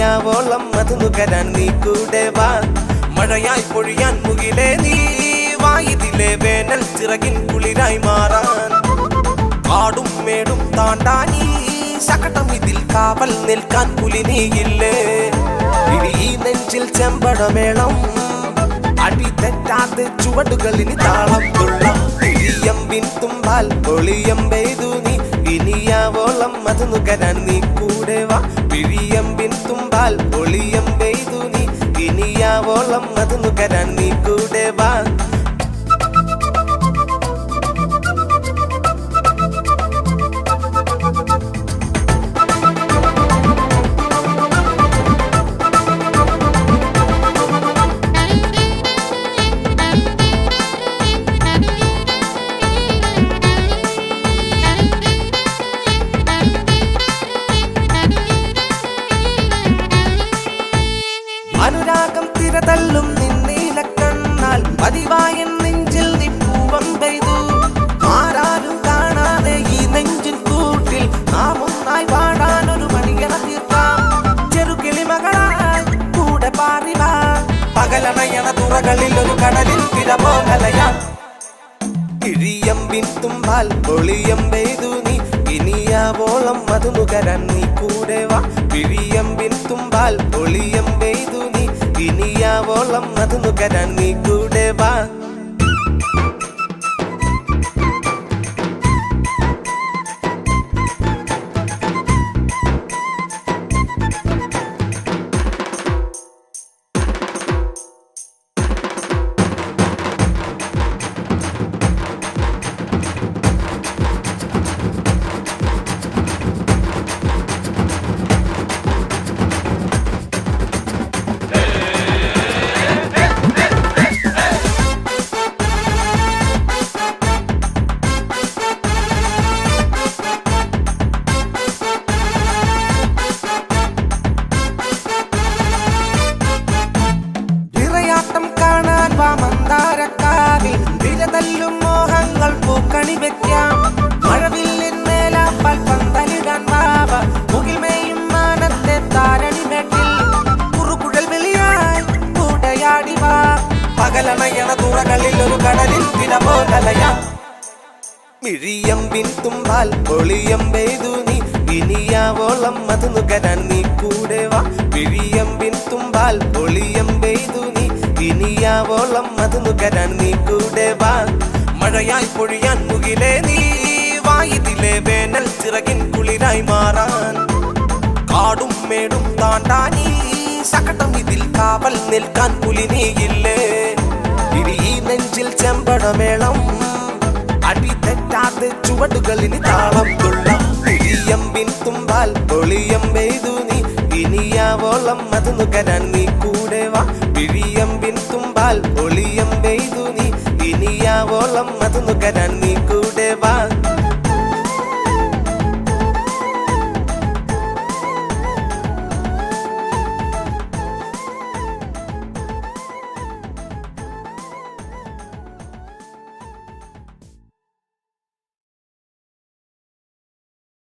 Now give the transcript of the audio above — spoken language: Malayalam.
ഇനിയാവോളം അത് നുകരാൻ നീ കൂടെ വാ. മഴയായി പൊഴിയാൻ മുകിലേ നീ വായിതിലെ വേനൽ ചിറകിൻ കുളിരായി മാറാൻ. കാടും മേടും താണ്ടാനീ ശകടം ഇതിൽ കാവൽ നിൽക്കാൻ പുലി നീയില്ലേ ഈ നെഞ്ചിൽ ചെമ്പടമേളം അടി തെറ്റാതെ ചുവടുകളിന് താളം കൊള്ളാം. ഇടിയമ്പിൻ തുമ്പാൽ ഒളിയമ്പെയ്തു നീ. ഇനിയാവോളം അത് നുകരാൻ നീ കൂടെ വാ. പിഴിയമ്പിൻ അനുരാഗം തിരതല്ലും നിന്നീല കണ്ണാൽ പതിവായ നെഞ്ചിൽ നിപ്പൂവം പൂവം പെയ്തു. ആരാലും കാണാതെ ഈ നെഞ്ചിൻ കൂട്ടിൽ നാം ഒന്നായി പാടാൻ ഒരു മണിയറ തീർക്കാം ചെറുകിളി മകളായി കൂടെ പാറിവാ പകലണയണ തുറകളിൽ ഒരു കടലിൽ തിരമോഹലയാ ഇഴിയമ്പിൻ തുമ്പാൽ ഒളിയമ്പെയ്തു നീ. ഇനിയാവോളം അത് നുകരാൻ നീ കൂടെ വാ. പിഴിയമ്പിൻ തുമ്പാൽ ഒളിയമ്പെയ്തു നീ ഇനിയാവോളം അത് നുകരാൻ നീ കൂടെ വാ. വിരതല്ലും മോഹങ്ങൾ പൂക്കണി വെക്കാം. മഴവില്ലിൻ മേലാപ്പാൽ പന്തലിടാൻ വാവ മുകിൽമേയും മാനത്തെ താരണി വെട്ടിൽ കുറുകുഴൽ വിളിയായി കൂടയാടി വാ. പകലണയണ തുറകളിൽ ഒരു കടലിൽ തിരപോലലയാ മിഴിയമ്പിൻ തുമ്പാൽ ഒളിയമ്പെയ്തു നീ. വിനിയാവോളം അത് നുകരാൻ നീ കൂടെ വാ. മിഴിയമ്പിൻ തുമ്പാൽ നീ ഇനിയാവോളം അത് നുകരാൻ നീ കൂടെ വാ. മഴയായി പൊഴിയാൻ മുകിലെ നീ വായിതിലെ വേനൽ ചിറകിൻ കുളിരായി മാറാൻ. കാടും മേടും താണ്ടാനീ സകടം ഇതിൽ കാവൽ നിൽക്കാൻ പുലി നീയില്ലേ. ഇനി ഈ നെഞ്ചിൽ ചെമ്പടമേളം അടി തെറ്റാതെ ചുവടുകളിന് താളം ഇടിയമ്പിൻ തുമ്പാൽ ഒളിയമ്പെയ്തു നീ ഇനിയാവോളം അത് നുകരാൻ നീ പിഴിയമ്പിൻ